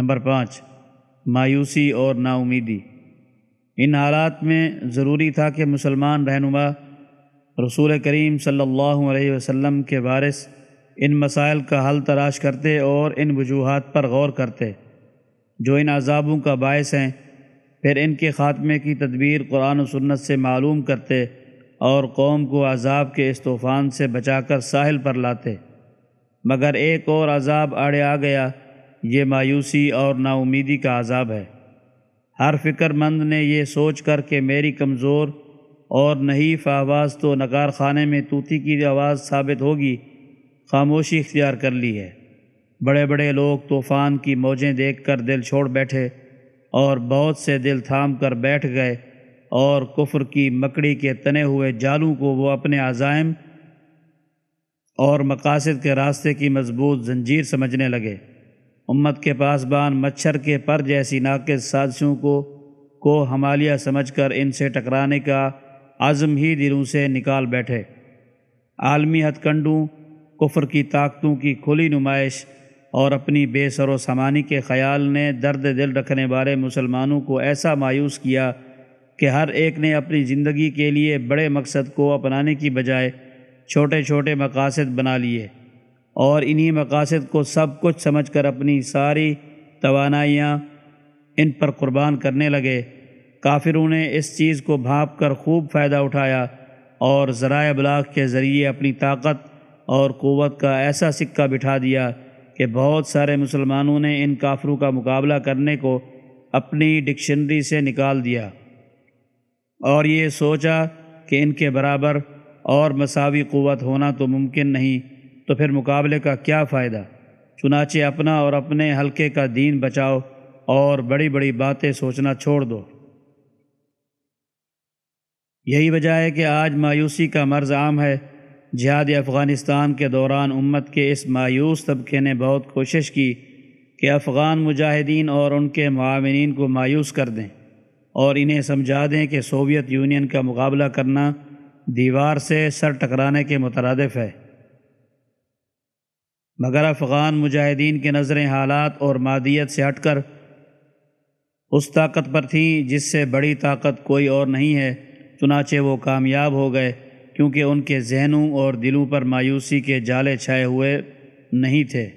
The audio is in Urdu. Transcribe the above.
نمبر پانچ، مایوسی اور نا امیدی ان حالات میں ضروری تھا کہ مسلمان رہنما رسول کریم صلی اللہ علیہ وسلم کے وارث ان مسائل کا حل تلاش کرتے اور ان وجوہات پر غور کرتے۔ جو ان عذابوں کا باعث ہیں، پھر ان کے خاتمے کی تدبیر قرآن و سنت سے معلوم کرتے اور قوم کو عذاب کے اس طوفان سے بچا کر ساحل پر لاتے۔ مگر ایک اور عذاب آڑے آ گیا یہ مایوسی اور نا امیدی کا عذاب ہے۔ ہر فکر مند نے یہ سوچ کر کہ میری کمزور اور نحیف آواز تو نگار خانے میں طوطی کی آواز ثابت ہوگی، خاموشی اختیار کر لی ہے۔ بڑے بڑے لوگ طوفان کی موجیں دیکھ کر دل چھوڑ بیٹھے اور بہت سے دل تھام کر بیٹھ گئے اور کفر کی مکڑی کے تنے ہوئے جالوں کو وہ اپنے عزائم اور مقاصد کے راستے کی مضبوط زنجیر سمجھنے لگے۔ امت کے پاس بان مچھر کے پر جیسی ناقص سازشوں کو کو ہمالیہ سمجھ کر ان سے ٹکرانے کا عزم ہی دلوں سے نکال بیٹھے۔ عالمی ہتھ کنڈوں، کفر کی طاقتوں کی کھلی نمائش اور اپنی بے سر و سمانی کے خیال نے درد دل رکھنے والے مسلمانوں کو ایسا مایوس کیا کہ ہر ایک نے اپنی زندگی کے لیے بڑے مقصد کو اپنانے کی بجائے چھوٹے چھوٹے مقاصد بنا لیے۔ اور انہی مقاصد کو سب کچھ سمجھ کر اپنی ساری توانائیاں ان پر قربان کرنے لگے۔ کافروں نے اس چیز کو بھانپ کر خوب فائدہ اٹھایا اور ذرائع ابلاغ کے ذریعے اپنی طاقت اور قوت کا ایسا سکہ بٹھا دیا کہ بہت سارے مسلمانوں نے ان کافروں کا مقابلہ کرنے کو اپنی ڈکشنری سے نکال دیا۔ اور یہ سوچا کہ ان کے برابر اور مساوی قوت ہونا تو ممکن نہیں۔ تو پھر مقابلے کا کیا فائدہ؟ چنانچہ اپنا اور اپنے حلقے کا دین بچاؤ اور بڑی بڑی باتیں سوچنا چھوڑ دو۔ یہی وجہ ہے کہ آج مایوسی کا مرض عام ہے۔ جہاد افغانستان کے دوران امت کے اس مایوس طبقے نے بہت کوشش کی کہ افغان مجاہدین اور ان کے معاونین کو مایوس کر دیں اور انہیں سمجھا دیں کہ سوویت یونین کا مقابلہ کرنا دیوار سے سر ٹکرانے کے مترادف ہے۔ مگر افغان مجاہدین کے نظریں حالات اور مادیت سے ہٹ کر اس طاقت پر تھیں جس سے بڑی طاقت کوئی اور نہیں ہے، چنانچہ وہ کامیاب ہو گئے، کیونکہ ان کے ذہنوں اور دلوں پر مایوسی کے جالے چھائے ہوئے نہیں تھے۔